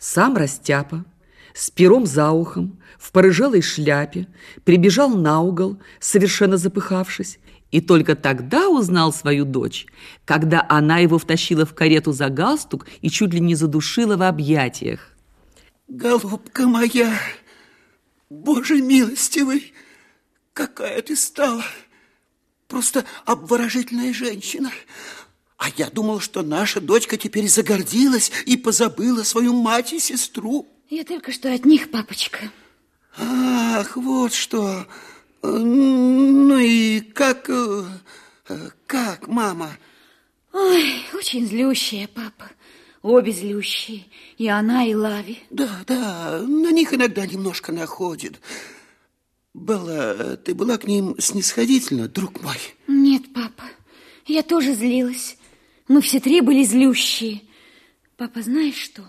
Сам Растяпа с пером за ухом, в порыжелой шляпе, прибежал на угол, совершенно запыхавшись, и только тогда узнал свою дочь, когда она его втащила в карету за галстук и чуть ли не задушила в объятиях. Голубка моя, Боже милостивый, какая ты стала! Просто обворожительная женщина. А я думал, что наша дочка теперь загордилась и позабыла свою мать и сестру. Я только что от них, папочка. Ах, вот что. Ну и как... Э, как, мама? Ой, очень злющая, папа. Обе злющие. И она, и Лави. Да, да, на них иногда немножко находит. Белла, ты была к ним снисходительна, друг мой? Нет, папа, я тоже злилась. Мы все три были злющие. Папа, знаешь что?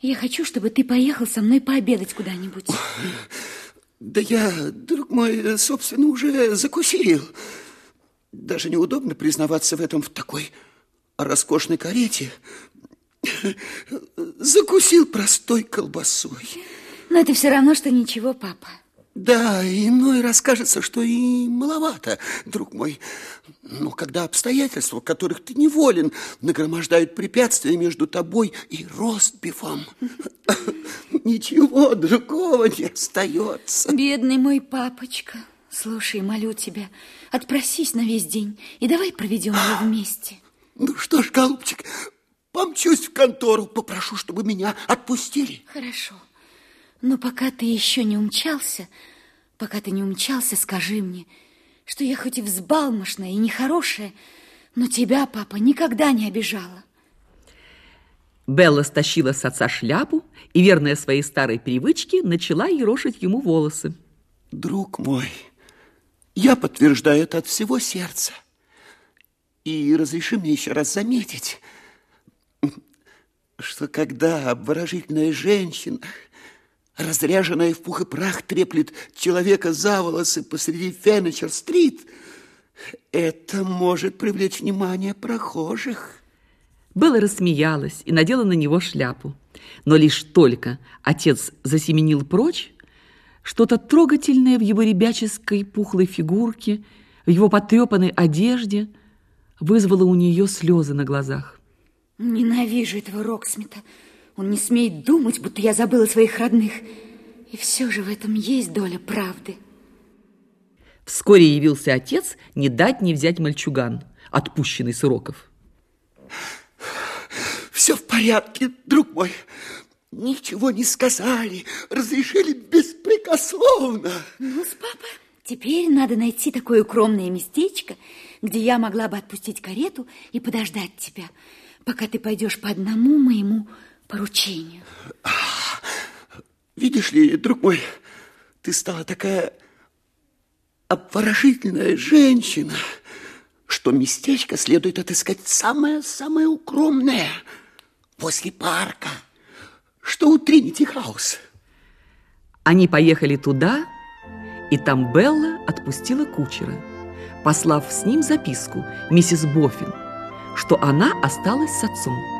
Я хочу, чтобы ты поехал со мной пообедать куда-нибудь. Да я, друг мой, собственно, уже закусил. Даже неудобно признаваться в этом в такой роскошной карете. Закусил простой колбасой. Но это все равно, что ничего, папа. Да, иной раз кажется, что и маловато, друг мой. Но когда обстоятельства, которых ты неволен, нагромождают препятствия между тобой и ростбифом, ничего другого не остается. Бедный мой папочка. Слушай, молю тебя, отпросись на весь день и давай проведем его вместе. Ну что ж, голубчик, помчусь в контору, попрошу, чтобы меня отпустили. Хорошо. Но пока ты еще не умчался, пока ты не умчался, скажи мне, что я хоть и взбалмошная и нехорошая, но тебя, папа, никогда не обижала. Белла стащила с отца шляпу и, верная своей старой привычке, начала ерошить ему волосы. Друг мой, я подтверждаю это от всего сердца. И разреши мне еще раз заметить, что когда обворожительная женщина разряженная в пух и прах, треплет человека за волосы посреди Фенечер-стрит, это может привлечь внимание прохожих. Белла рассмеялась и надела на него шляпу. Но лишь только отец засеменил прочь, что-то трогательное в его ребяческой пухлой фигурке, в его потрепанной одежде вызвало у нее слезы на глазах. Ненавижу этого Роксмита. Он не смеет думать, будто я забыла своих родных. И все же в этом есть доля правды. Вскоре явился отец не дать не взять мальчуган, отпущенный с уроков. Все в порядке, друг мой. Ничего не сказали, разрешили беспрекословно. Ну, с папа, теперь надо найти такое укромное местечко, где я могла бы отпустить карету и подождать тебя, пока ты пойдешь по одному моему поручению. Видишь ли, друг мой, ты стала такая обворожительная женщина, что местечко следует отыскать самое-самое укромное после парка, что у Тринити Хаус. Они поехали туда, и там Белла отпустила кучера, послав с ним записку миссис Боффин, что она осталась с отцом.